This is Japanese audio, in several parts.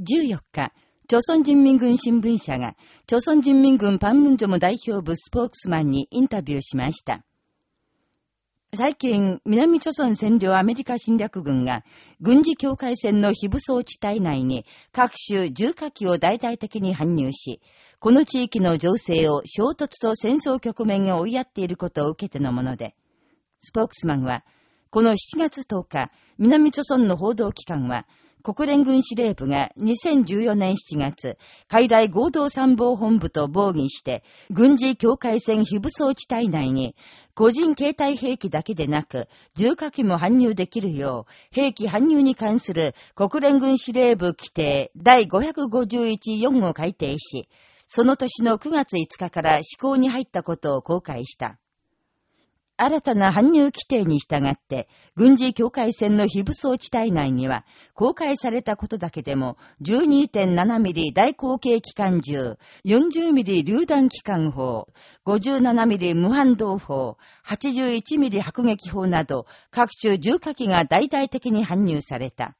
14日、朝鮮人民軍新聞社が、朝鮮人民軍パンムンジョム代表部スポークスマンにインタビューしました。最近、南朝鮮占領アメリカ侵略軍が、軍事境界線の非武装地帯内に各種重火器を大々的に搬入し、この地域の情勢を衝突と戦争局面が追いやっていることを受けてのもので、スポークスマンは、この7月10日、南朝鮮の報道機関は、国連軍司令部が2014年7月、海大合同参謀本部と防議して、軍事境界線非武装地帯内に、個人携帯兵器だけでなく、重火器も搬入できるよう、兵器搬入に関する国連軍司令部規定第551-4を改定し、その年の9月5日から施行に入ったことを公開した。新たな搬入規定に従って、軍事境界線の非武装地帯内には、公開されたことだけでも、12.7ミリ大口径機関銃、40ミリ榴弾機関砲、57ミリ無反動砲、81ミリ迫撃砲など、各種重火器が大々的に搬入された。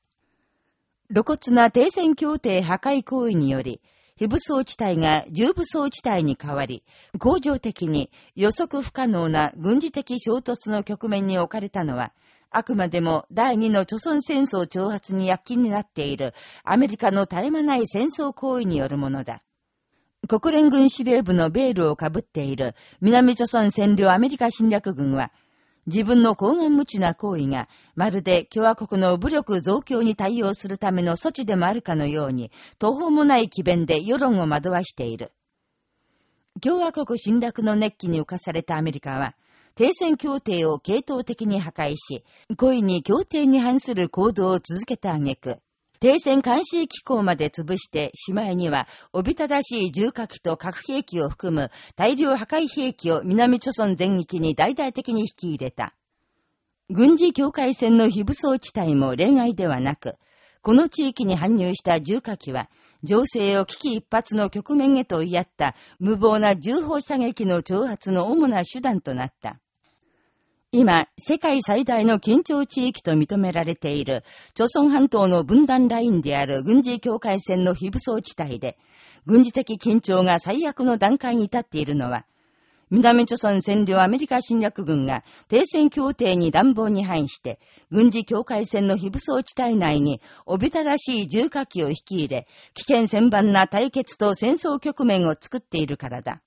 露骨な停戦協定破壊行為により、非武装地帯が重武装地帯に変わり、恒常的に予測不可能な軍事的衝突の局面に置かれたのは、あくまでも第二の朝鮮戦争挑発に躍起になっているアメリカの絶え間ない戦争行為によるものだ。国連軍司令部のベールをかぶっている南朝鮮占領アメリカ侵略軍は、自分の高顔無知な行為が、まるで共和国の武力増強に対応するための措置でもあるかのように、途方もない機弁で世論を惑わしている。共和国侵略の熱気に浮かされたアメリカは、停戦協定を系統的に破壊し、故意に協定に反する行動を続けた挙句、停戦監視機構まで潰して、しまいには、おびただしい重火器と核兵器を含む大量破壊兵器を南朝鮮全域に大々的に引き入れた。軍事境界線の非武装地帯も例外ではなく、この地域に搬入した重火器は、情勢を危機一髪の局面へと追いやった無謀な重砲射撃の挑発の主な手段となった。今、世界最大の緊張地域と認められている、朝鮮半島の分断ラインである軍事境界線の非武装地帯で、軍事的緊張が最悪の段階に至っているのは、南朝鮮占領アメリカ侵略軍が停戦協定に乱暴に反して、軍事境界線の非武装地帯内におびただしい重火器を引き入れ、危険千番な対決と戦争局面を作っているからだ。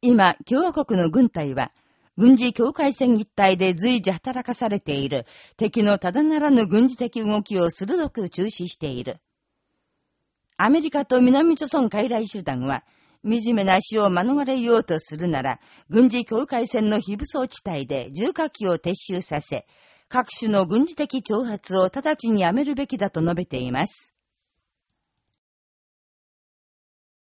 今、共和国の軍隊は、軍事境界線一帯で随時働かされている敵のただならぬ軍事的動きを鋭く中止している。アメリカと南朝鮮傀儡集団は、惨めな死を免れようとするなら、軍事境界線の非武装地帯で重火器を撤収させ、各種の軍事的挑発を直ちにやめるべきだと述べています。